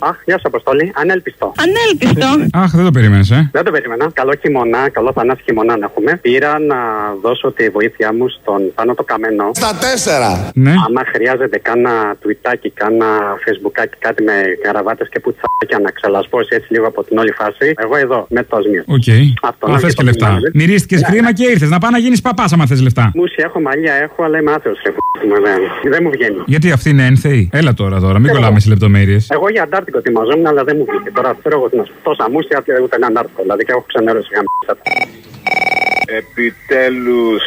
Αχ, γεια σου, Αποστολή. Ανέλπιστο. Ανέλπιστο. Αχ, δεν το περίμενες, ε. Δεν το περίμενα. Καλό χειμώνα, καλό θανάσι χειμώνα να έχουμε. Πήρα να δώσω τη βοήθειά μου στον πάνω το καμένο. Στα τέσσερα. Ναι. Άμα χρειάζεται κάνα τουιτάκι, κάνα φεσμπουκάκι, κάτι με καραβάτες και πουτσάκια να ξελασπώσει έτσι λίγο από την όλη φάση, εγώ εδώ με το σμίρ. Οκ. Αυτό, Α, να θες και και το λεφτά. πεινάζει. Μυρίστηκες χρήμα και ήρθες. Να πάει να γίνεις παπάς άμα θες λεφτά. Μουσι έχω, μαλλιά έχω, αλλά είμαι άθεος ρε μου, δεν, δεν μου βγαίνει. Γιατί αυτή είναι ένθεη; Έλα τώρα, τώρα, μην Εγώ. κολλάμε σε λεπτομέρειες. Εγώ για Αντάρτικο ετοιμαζόμουν, αλλά δεν μου βγήκε. Τώρα ξέρω εγώ τι να σου πω. Τόσα μουσια και ούτε έναν άρθρο. Δηλαδή και έχω ξενέρωση για Επιτέλους.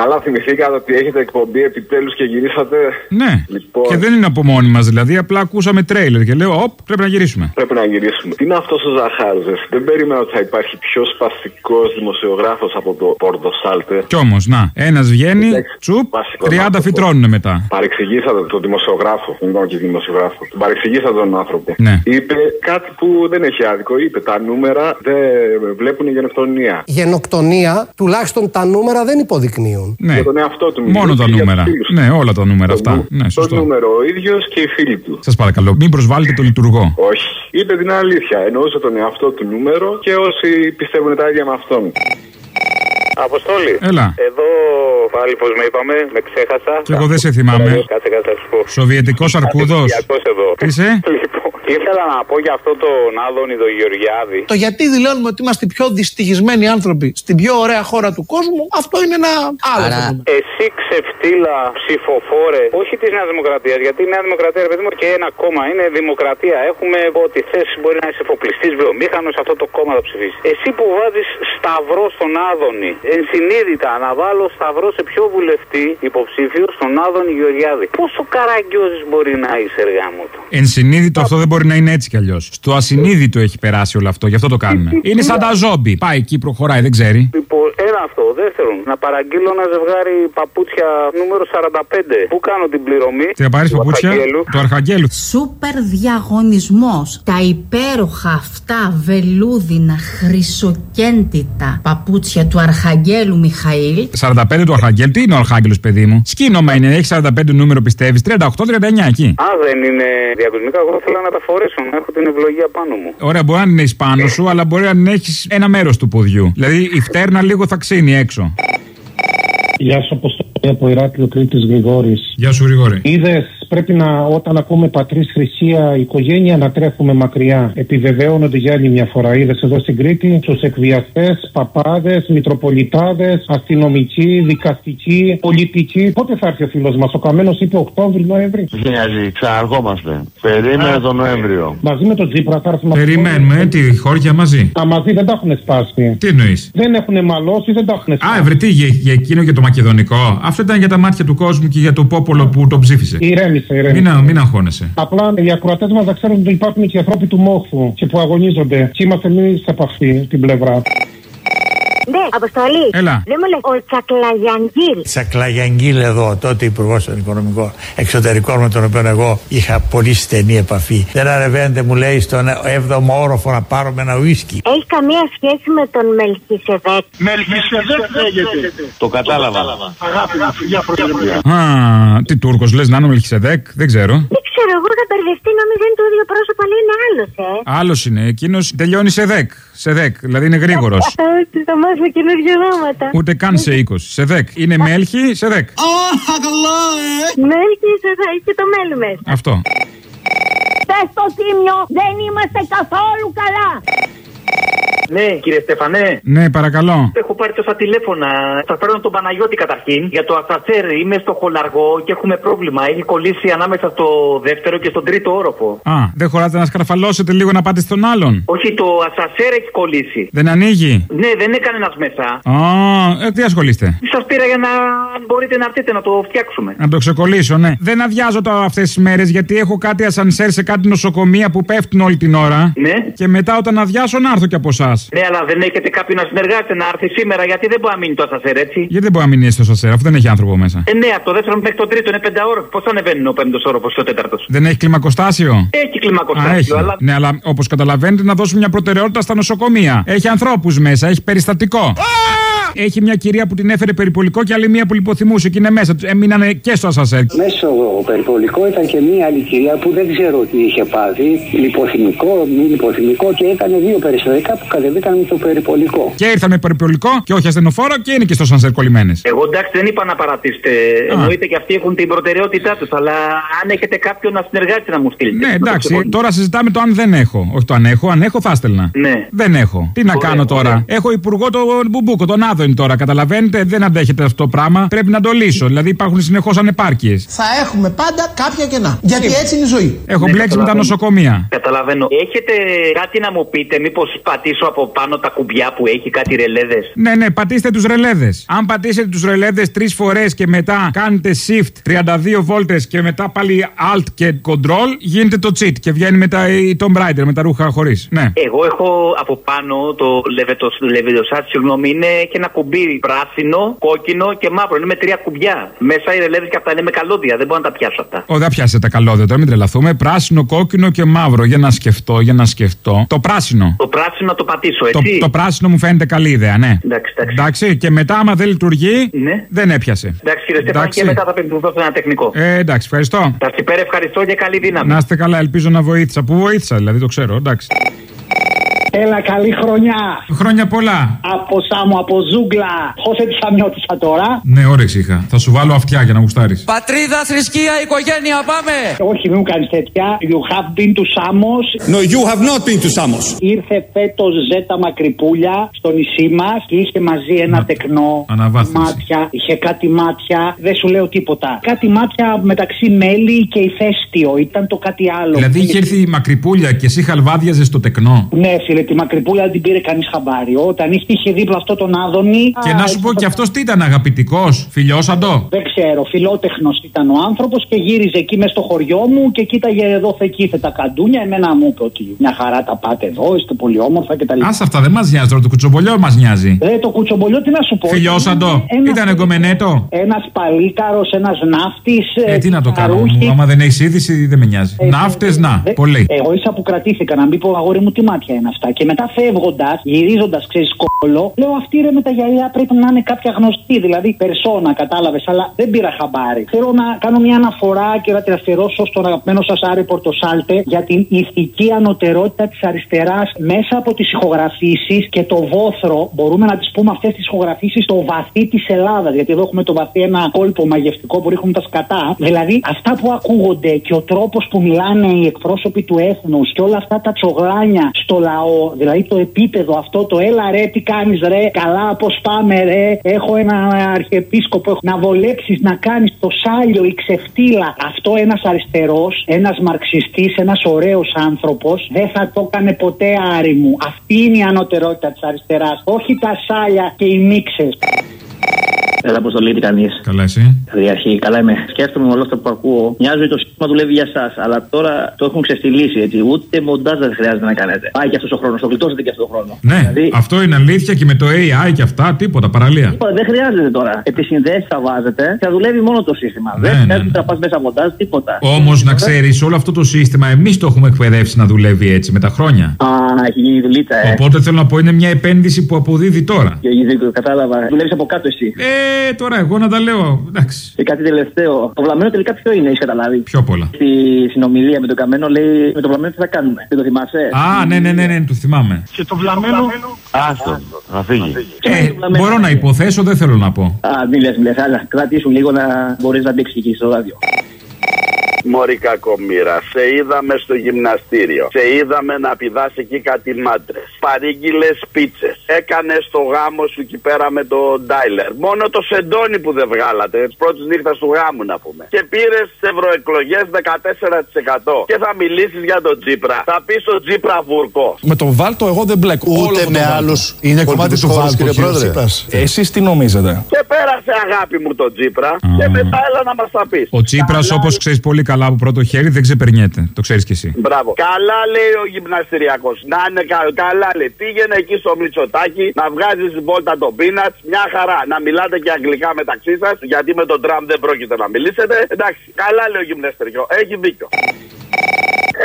Καλά θυμηθήκατε ότι έχετε εκπομπή επιτέλους και γυρίσατε. Ναι. Λοιπόν. Και δεν είναι από μόνοι μας δηλαδή, απλά ακούσαμε τρέιλερ και λέω, Οπ, πρέπει να γυρίσουμε. Πρέπει να γυρίσουμε. Τι είναι αυτός ο Ζαχάρζες; Δεν περίμενα ότι θα υπάρχει πιο σπαστικός δημοσιογράφος από το Πόρτο Σάλτε. Κι όμως, να, ένας βγαίνει, Εντάξει, τσουπ, βασικός 30 άνθρωπος. φυτρώνουν μετά. Παρεξηγήσατε τον δημοσιογράφο. Δεν είπαμε και δημοσιογράφο. Τον παρεξηγήσατε τον άνθρωπο. Ναι. Είπε κάτι που δεν έχει άδικο. Είπε τα νούμερα δεν βλέπουν γενοκτονία. Γενοκτονία, τουλάχιστον τα νούμερα δεν υποδεικνύουν. Ναι. Για τον εαυτό του Μόνο μιλούσε τα και για νούμερα. τους φίλους του. Ναι, όλα τα νούμερα Το αυτά. νου- Ναι, Το σωστό. νούμερο ο ίδιος και οι φίλοι του. Σας παρακαλώ, μην προσβάλλετε το λειτουργό. Όχι. Είπε την αλήθεια. Εννοούσε τον εαυτό του νούμερο και όσοι πιστεύουν τα ίδια με αυτόν. Αποστόλη. Έλα. Εδώ πάλι πώ με είπαμε, με ξέχασα. Κι εγώ δεν σε θυμάμαι. Κάτσε, κάτσε, θα σου πω. Σοβιετικός αρκούδος. Κυριακός εδώ. Τι είσαι; Λοιπόν, ήθελα να πω για αυτό τον Άδωνη τον Γεωργιάδη. Το γιατί δηλώνουμε ότι είμαστε οι πιο δυστυχισμένοι άνθρωποι στην πιο ωραία χώρα του κόσμου, αυτό είναι ένα άλλο φαινόμενο. Εσύ ξεφτύλα ψηφοφόρε, όχι της Νέας Δημοκρατίας, γιατί η Νέα Δημοκρατία, ρε παιδί μου, και ένα κόμμα είναι δημοκρατία. Έχουμε ό,τι θες μπορεί να είσαι εφοπλιστής, βιομήχανος, αυτό το κόμμα θα ψηφίσει. Εσύ που βάζεις σταυρό στον Άδωνη, ενσυνείδητα να βάλω σταυρό σε πιο βουλευτή υποψήφιο στον Άδωνη Γεωργιάδη. Πόσο καραγκιόζης μπορεί να είσαι, εργά μου του; Ενσυνείδητο αυτό δεν μπορεί να είναι έτσι κι αλλιώς. Στο ασυνείδητο έχει περάσει όλο αυτό, γι' αυτό το κάνουμε. Είναι σαν τα ζόμπι. Πάει εκεί, προχωράει, δεν ξέρει. Λοιπόν, ένα αυτό. Δεύτερον, να παραγγείλω ένα ζευγάρι παπούτσια νούμερο 45. Πού κάνω την πληρωμή; Τι θα πάρεις Του παπούτσια; Αρχαγγέλου. του Αρχαγγέλου. Σούπερ διαγωνισμός. Τα υπέροχα αυτά βελούδινα χρυσοκέντητα παπούτσια του Αρχαγγέλου Μιχαήλ 45 του Αρχαγγέλου, τι είναι ο Αρχάγγελος, παιδί μου; Σκήνομα είναι, έχει 45 νούμερο πιστεύεις; 38-39 εκεί. Α, δεν είναι διακοσμικά. Εγώ θέλω να τα φορέσω, να έχω την ευλογία πάνω μου. Ωραία, μπορεί να είναι εις πάνω σου, αλλά μπορεί να έχεις ένα μέρος του ποδιού. Δηλαδή η φτέρνα λίγο θα ξύνει έξω. Γεια σου, Αποστολή από Ηράκλειο Κρήτης Γρηγόρης. Γεια σου, Γρηγόρη. Είδες, πρέπει να, όταν ακούμε πατρίς Χρυσία, οικογένεια να τρέχουμε μακριά. Επιβεβαιώνονται για άλλη μια φορά. Είδες εδώ στην Κρήτη τους εκβιαστές, παπάδες, μητροπολιτάδες, αστυνομικοί, δικαστικοί, πολιτικοί. Πότε θα έρθει ο φίλος μας, ο Καμένος είπε Οκτώβρη-Νοέμβρη. Νοιάζει, ξαναρχόμαστε. Περίμενε τον Νοέμβριο. Μαζί με τον Τζίπρα θα έρθουμε. Περιμένουμε, ε, τι χώρια μαζί; Τα μαζί δεν τα έχουν σπάσει. Τι εννοείς; Δεν έχουν μαλώσει, δεν τα έχουν σπάσει. Α, ευρε τι, για, για εκείνο και το μακεδονικό; Αυτό ήταν για τα μάτια του κόσμου και για το πόπολο που τον ψήφισε. Ηρέμησε, ηρέμησε. Μην, α- μην αγχώνεσαι. Απλά οι ακροατές μας να ξέρουν ότι υπάρχουν και ανθρώποι του μόχθου και που αγωνίζονται. Και είμαστε εμείς από αυτή την πλευρά. Ναι, Αποστολή. Έλα. Δεν μου λέει ο Τσακλαγιανγκίλ. Τσακλαγιαγγίλ εδώ, τότε υπουργός των Οικονομικών Εξωτερικών με τον οποίο εγώ είχα πολύ στενή επαφή. Δεν αρεβαίνετε, μου λέει, στον 7ο όροφο να πάρουμε ένα ουίσκι. Έχει καμία σχέση με τον Μελχισεδέκ. Μελχισεδέκ λέγεται. Το κατάλαβα. Αγάπη μου, φιλιά Α, τι Τούρκος λες να είναι ο Μελχισεδέκ, δεν ξέρω. Δεν ξέρω, εγώ είχα μπερδευτεί, νόμιζα είναι το ίδιο πρόσωπο, αλλά είναι άλλος, ε. Άλλος είναι, εκείνος τελειώνει σε δεκ. Σε δεκ, δηλαδή είναι γρήγορος. Έτσι, θα μάθω καινούργια ονόματα. Ούτε καν σε 20. Σε δεκ. Είναι μέλχη, σε δεκ. Μέλχισεδέκ και το μέλι μέσα. Αυτό. Πες το τίμιο, δεν είμαστε καθόλου καλά. Ναι, κύριε Στεφανέ. Ναι, παρακαλώ. Έχω πάρει τόσα τηλέφωνα. Θα παίρνω τον Παναγιώτη καταρχήν. Για το ασανσέρ είμαι στο χολαργό και έχουμε πρόβλημα. Έχει κολλήσει ανάμεσα στο δεύτερο και στον τρίτο όροφο. Α, δεν χωράτε να σκαρφαλώσετε λίγο να πάτε στον άλλον. Όχι, το ασανσέρ έχει κολλήσει. Δεν ανοίγει; Ναι, δεν είναι κανένας μέσα. Α, ε, τι ασχολείστε; Σας πήρα για να αν μπορείτε να έρθετε να το φτιάξουμε. Να το ξεκολλήσω, ναι. Δεν αδειάζω τώρα αυτές τις μέρες γιατί έχω κάτι ασανσέρ σε κάτι νοσοκομεία που πέφτουν όλη την ώρα. Ναι. Και μετά όταν αδειάσω να έρθω κι από εσάς. Ναι, αλλά δεν έχετε κάποιον να συνεργάζεται να έρθει σήμερα γιατί δεν μπορεί να μείνει το ασανσέρ, έτσι. Γιατί δεν μπορεί να μείνει στο ασανσέρ αφού δεν έχει άνθρωπο μέσα. Ε, ναι, από το δεύτερο μέχρι το τρίτο είναι πέντε ώρες. Πώς ανεβαίνει ο πέμπτος όροφο και ο τέταρτος; Δεν έχει κλιμακοστάσιο; Έχει Α, κλιμακοστάσιο, έχει. αλλά. Ναι, αλλά όπως καταλαβαίνετε να δώσουμε μια προτεραιότητα στα νοσοκομεία. Έχει ανθρώπους μέσα, έχει περιστατικό. Έχει μια κυρία που την έφερε περιπολικό και άλλη μία που λιποθυμούσε και είναι μέσα. τους. Έμειναν και στο ασασέρ. Μέσα στο περιπολικό ήταν και μία άλλη κυρία που δεν ξέρω τι είχε πάθει. Λιποθυμικό, μη λιποθυμικό και έκανε δύο περιστατικά που κατεβήκαν στο περιπολικό. Και ήρθαν με περιπολικό και όχι ασθενοφόρο και είναι και στο σανσέρ κολλημένες. Εγώ εντάξει δεν είπα να παρατήσετε. Εννοείται και αυτοί έχουν την προτεραιότητά τους. Αλλά αν έχετε κάποιον να συνεργάτη να μου στείλετε. Ναι, εντάξει, τώρα συζητάμε το αν δεν έχω. Όχι το αν έχω, αν έχω θα στέλνα. Ναι. Δεν έχω. Τι να Ωραία, κάνω τώρα. ωραία. Έχω υπουργό τον Μπουμπούκο, τον Άδωνη τώρα. Καταλαβαίνετε, δεν αντέχετε αυτό το πράγμα. Πρέπει να το λύσω. Δηλαδή υπάρχουν συνεχώς ανεπάρκειες. Θα έχουμε πάντα κάποια κενά. Γιατί έτσι είναι η ζωή. Έχω Ναι, μπλέξει με τα καταλαβαίνω. νοσοκομεία. Καταλαβαίνω. Έχετε κάτι να μου πείτε, μήπως πατήσω από πάνω τα κουμπιά που έχει κάτι ρελέδες; Ναι, ναι, πατήστε τους ρελέδες. Αν πατήσετε τους ρελέδες τρεις φορές και μετά κάνετε shift 32 βόλτες και μετά πάλι alt και control, γίνεται το cheat και βγαίνει μετά η Tomb Raider με τα ρούχα χωρίς. Ναι. Εγώ έχω από πάνω το λεβεδοσάτ, συγγνώμη, είναι και ένα κουμπί πράσινο, κόκκινο και μαύρο. Είναι με τρία κουμπιά. Μέσα οι ρελέδες και αυτά είναι με καλώδια. Δεν μπορώ να τα πιάσω αυτά. Ω, δεν πιάσετε τα καλώδια τώρα, μην τρελαθούμε. Πράσινο, κόκκινο και μαύρο. Για να σκεφτώ, για να σκεφτώ. Το πράσινο. Το πράσινο να το πατήσω, Το, έτσι; το πράσινο μου φαίνεται καλή ιδέα, ναι. Εντάξει, εντάξει. Εντάξει, και μετά, άμα δεν λειτουργεί, Ναι. δεν έπιασε. Εντάξει, κύριε Στέφαν, Εντάξει. και μετά θα πεντηθώ σε ένα τεχνικό. Ε, εντάξει, ευχαριστώ. Τα υπέρ ευχαριστώ και καλή δύναμη. Να είστε καλά, ελπίζω να βοήθησα. Πού βοήθησα, δηλαδή, το ξέρω, εντάξει. Έλα, καλή χρονιά. Χρόνια πολλά. Από Σάμου, από Ζούγκλα. Χώσε τη Σαμιώτησα τώρα. Ναι, όρεξη είχα. Θα σου βάλω αυτιά για να γουστάρεις. Πατρίδα, θρησκεία, οικογένεια, πάμε! Όχι, μην μου κάνεις τέτοια. You have been to Samos. No, you have not been to Samos. Ήρθε φέτος Ζέτα Μακρυπούλια στο νησί μας και είχε μαζί ένα τεκνό. Αναβάθμιση. Μάτια, είχε κάτι μάτια. Δεν σου λέω τίποτα. Κάτι μάτια μεταξύ μέλι και ηφαίστειο. Ήταν το κάτι άλλο. Δηλαδή είχε έρθει η μακρυπούλια και εσύ χαλβάδιαζες στο τεκνό. Ναι, φίλε, τη Μακρυπούλια δεν την πήρε κανείς χαμπάρι. Όταν είχε, είχε δίπλα αυτό τον Άδωνη. Και α, να σου πω και αυτός τι ήταν, αγαπητικός, φιλιώσαντο. Δεν ξέρω, φιλότεχνος ήταν ο άνθρωπος και γύριζε εκεί μέσα στο χωριό μου και κοίταγε εδώ θεκήθε τα καντούνια. Εμένα μου είπε ότι μια χαρά τα πάτε εδώ, είστε πολύ όμορφα κτλ. Α αυτά δεν μας νοιάζει τώρα, το κουτσομπολιό μας νοιάζει. Ε, το κουτσομπολιό τι να σου πω. Φιλιώσαντο. Ένα- Ήταν εγκομενέτο. Ένας παλίκαρος, ένας ναύτης. Ε, τι να το κάνω. Άμα δεν έχεις είδηση, δεν με νοιάζει. Ναύτες, να, πολύ. Εγώ ίσα που κρατήθηκα να μην πω αγόρι μου τι μάτια είναι αυτά. Και μετά φεύγοντας, γυρίζοντας, ξέρεις κόλλο, λέω αυτή ρε με τα γυαλιά πρέπει να είναι κάποια γνωστή, δηλαδή περσόνα, κατάλαβες. Αλλά δεν πήρα χαμπάρι. Θέλω να κάνω μια αναφορά και να την αφιερώσω στον αγαπημένο σας Άρη Πορτοσάλτε για την ηθική ανωτερότητα της αριστεράς μέσα από τις ηχογραφήσεις και το βόθρο. Μπορούμε να τις πούμε αυτές τις ηχογραφήσεις στο βαθύ της Ελλάδας. Γιατί εδώ έχουμε το βαθύ ένα κόλπο μαγευτικό που ρίχνουν τα σκατά. Δηλαδή αυτά που ακούγονται και ο τρόπος που μιλάνε οι εκπρόσωποι του έθνους και όλα αυτά τα τσογλάνια στο λαό. Δηλαδή το επίπεδο αυτό, το έλα ρε, τι κάνεις ρε, καλά πώς πάμε ρε. Έχω ένα αρχιεπίσκοπο έχω να βολέψεις να κάνεις το σάλιο, η ξεφτύλα. Αυτό ένας αριστερός, ένας μαρξιστής, ένας ωραίος άνθρωπος δεν θα το έκανε ποτέ άρη μου. Αυτή είναι η ανωτερότητα της αριστεράς. Όχι τα σάλια και οι μίξες. Έλα, Αποστολή, τι κάνει. Καλά, εσύ. Διαρχή, καλά είμαι. Σκέφτομαι όλο αυτό που ακούω. Μοιάζει ότι το σύστημα δουλεύει για εσά, αλλά τώρα το έχουν ξεστηλίσει έτσι. Ούτε μοντάζ δεν χρειάζεται να κάνετε. Πάει και αυτός ο χρόνος, το γλιτώσετε και αυτό το χρόνο. Ναι, αυτό είναι αλήθεια και με το AI και αυτά, τίποτα, παραλία. Τίποτα, Δεν χρειάζεται τώρα. Επισυνδέσεις θα βάζετε και θα δουλεύει μόνο το σύστημα. Ναι, δεν ναι, χρειάζεται να πας μέσα μοντάζ, τίποτα. Όμως να ξέρεις, όλο αυτό το σύστημα εμείς το έχουμε εκπαιδεύσει να δουλεύει έτσι με τα χρόνια. Α, έχει γίνει δουλίτσα, ε. Οπότε θέλω να πω είναι μια επένδυση που αποδίδει τώρα. Και έχει δίκιο, κατάλαβα. Δουλεύεις από κάτω εσύ. Ε, τώρα εγώ να τα λέω. Εντάξει. Και κάτι τελευταίο. Το βλαμμένο τελικά ποιο είναι, έχεις καταλάβει; Πιο πολλά. Στη συνομιλία με τον Καμένο λέει με το βλαμμένο τι θα κάνουμε. Δεν το θυμάσαι; Α, ναι, ναι, ναι, ναι, το θυμάμαι. Και το βλαμμένο. Άστο, θα φύγει. Ε, μπορώ να υποθέσω, δεν θέλω να πω. Α, μη λες, μη λες, αλλά κρατήσουν λίγο να μπορείς να μπήξεις εκεί στο ράδιο. Μωρή κακομήρα, σε είδαμε στο γυμναστήριο. Σε είδαμε να πηδάς εκεί κάτι μάντρες. Παρήγγειλες πίτσες. Έκανες το γάμο σου εκεί πέρα με το ντάιλερ. Μόνο το σεντόνι που δεν βγάλατε. Τη πρώτης νύχτας του γάμου να πούμε. Και πήρες τι ευρωεκλογέ 14%. Και θα μιλήσεις για τον Τζίπρα. Θα πεις στον Τζίπρα βουρκό. Με τον Βάλτο εγώ δεν μπλέκω. Ούτε με άλλους Είναι κομμάτι πολιτικούς του χώρους, Βάλτος, κύριε κύριε Πρόεδρε. Τσίπρας. Εσείς τι νομίζετε; Και πέρασε αγάπη μου τον Τζίπρα. Και μετά έλα να μας τα πεις. Ο Τσίπρα, όπως ξέρεις πολύ καλά από πρώτο χέρι, δεν ξεπερνιέται. Το ξέρεις κι εσύ. Μπράβο. Καλά λέει ο γυμναστηριακός. Να είναι κα- καλά λέει. Πήγαινε εκεί στο Μητσοτάκι να βγάζεις βόλτα το πίνατ. Μια χαρά. Να μιλάτε και αγγλικά μεταξύ σας. Γιατί με τον Τραμπ δεν πρόκειται να μιλήσετε. Εντάξει. Καλά λέει ο γυμναστηριακό. Έχει δίκιο.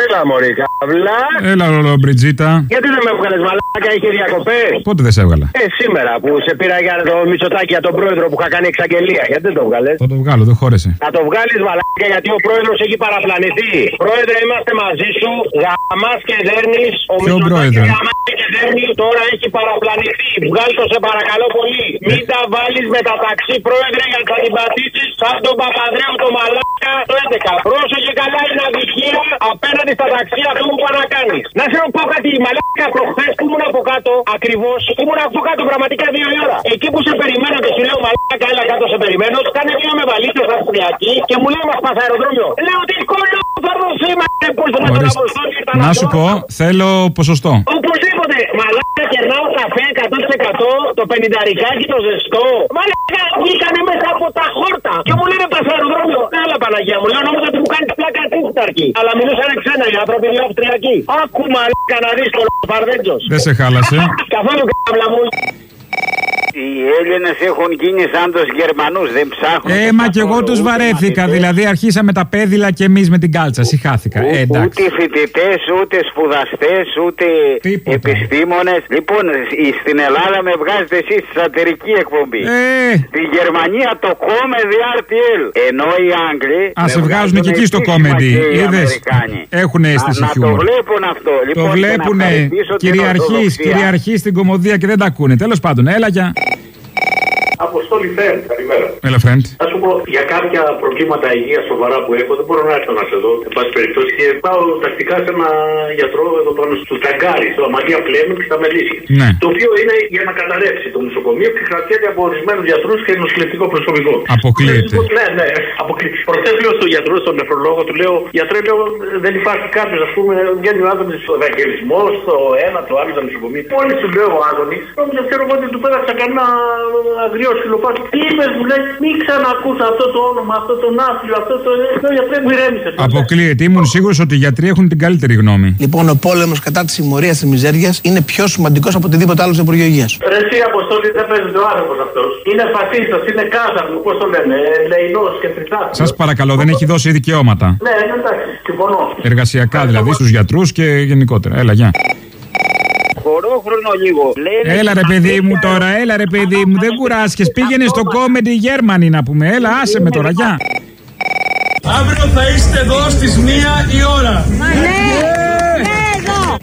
Έλα, Μωρή, καβλά. Έλα, ρολό, Μπριτζίτα. Γιατί δεν με έβγαλες μαλάκα, είχε διακοπές. Πότε δεν σε έβγαλα; Ε, σήμερα που σε πήρα για το Μητσοτάκι για τον πρόεδρο που είχα κάνει εξαγγελία. Γιατί δεν το βγάλε. Θα το βγάλω, δεν χώρεσε. Να το βγάλεις μαλάκα γιατί ο πρόεδρος έχει παραπλανηθεί. Πρόεδρε, είμαστε μαζί σου. Γαμάς και δέρνεις. Ο Ποιο πρόεδρο; γαμά και δέρνει τώρα έχει παραπλανηθεί. Βγάλ το σε παρακαλώ πολύ. Μην τα βάλεις με τα ταξί, πρόεδρε, για να την πατήσει σαν τον Παπαδρέου το μαλάκα το 11. Πρόσεχε καλά είναι αδικία απέναντι στα ταξί αυτό που πάνε να κάνεις. Να σε πω κάτι, μαλάκα προχθές που ήμουν από κάτω, ακριβώς, ήμουν από κάτω πραγματικά δύο η ώρα. Εκεί που σε περιμένω και σου λέω μαλάκα, έλα κάτω σε περιμένω, κάνε μία με βαλίτσε αυστριακή και μου λέει μα πα αεροδρόμιο. Λέω τι κόλλο θα δοθεί, μα που ήρθε με τον Ορίστε. Αποστόλη. ήταν Να αυτό. σου πω, θέλω ποσοστό. Οπωσδήποτε, μαλάκα κερνάω καφέ 100% το πενινταρικάκι το ζεστό. Μαλάκα βγήκανε μέσα από τα χόρτα και μου λένε πας αεροδρόμιο. Έλα Παναγία μου, λέω νόμιζα ότι μου κάνει πλάκα τούχταρκι. Αλλά μιλούσαν ξένα οι άνθρωποι δύο αυστριακοί. Άκου μαλάκα να δεις τον Παρδέντζος. Δεν σε χάλασε. Καθόλου κάμπλα μου. Οι Έλληνες έχουν γίνει σαν τους Γερμανούς, δεν ψάχνουν. Ε, μα κι εγώ τους βαρέθηκα. Δηλαδή, αρχίσαμε τα πέδιλα και εμείς με την κάλτσα. Συχάθηκα. Ε, εντάξει. Ούτε φοιτητές, ούτε σπουδαστές, ούτε επιστήμονες. Λοιπόν, η- στην Ελλάδα με βγάζετε εσείς στη σατυρική εκπομπή. Ε. Στη Γερμανία το Comedy RTL. Ενώ οι Άγγλοι. Α, με σε βγάζουν και εκεί στο επίσημα comedy. και οι Είδε. Αμερικάνοι. Έχουν αίσθηση Να, να το χιούμορ. βλέπουν αυτό. Το Λοιπόν, και να βλέπουνε. ευχαριστήσω την Κυριαρχείς, Ορθοδοξία. κυριαρχείς στην κομμωδία και δεν τα ακούνε. Τέλος πάντων, έλα για. Αποστόλη Φέρν, καλημέρα. Έλα, friend. Θα σου πω για κάποια προβλήματα υγείας σοβαρά που έχω, δεν μπορώ να έρθω να σε δω. Εν πάση περιπτώσει, και πάω τακτικά σε ένα γιατρό εδώ πάνω στο Ταγκάρι, στο Αμαλία Πλέμου και στα Μελίσια. Ναι. Το οποίο είναι για να καταρρεύσει το νοσοκομείο και κρατιέται από ορισμένους γιατρούς και νοσηλευτικό προσωπικό. Αποκλείεται. Ναι, ναι, αποκλείεται. Προχθέ λέω στον γιατρό, στον νεφρολόγο, του λέω: Γιατρέ, λέω, δεν υπάρχει κάποιος, ας πούμε, βγαίνει ο Άδωνη στο Ευαγγελισμό, στο ένα, το άλλο, στο νοσοκομείο. Μόλις του λέω ο Άδωνης, νόμιζα ξέρω εγώ ότι του πέταξα κανένα αγριό σκυλοπάτι. Τι είπες, μου λέει, μην ξανακούς αυτό το όνομα, αυτό τον άθλιο, αυτό το. Λέω, γιατρέ, μου ηρέμησες. Αποκλείεται. Ήμουν σίγουρος ότι οι γιατροί έχουν την καλύτερη γνώμη. Λοιπόν, ο πόλεμος κατά της συμμορίας της μιζέριας είναι πιο σημαντικός από οτιδήποτε άλλο στο Υπουργείο Υγείας. Ρε εσύ Αποστόλη δεν παίζει ο άνθρωπο αυτός. Είναι φασίστα, είναι κάζαρμο, πώς το λένε, λεϊνό και τριθάτο. Σας παρακαλώ, δεν έχει δώσει δικαιώματα. Ναι, εντάξει, συμφωνώ. Εργασιακά δηλαδή στους γιατρούς και γενικότερα. Έλα, γεια. Χωρόχρονο λίγο. Λένε Έλα ρε παιδί μου τώρα, έλα ρε παιδί μου, δεν κουράστηκες. Πήγαινες στο Comedy Germany να πούμε. Έλα, άσε με τώρα, γεια. Αύριο θα είστε εδώ στις μία η ώρα. Ναι, ναι, εδώ.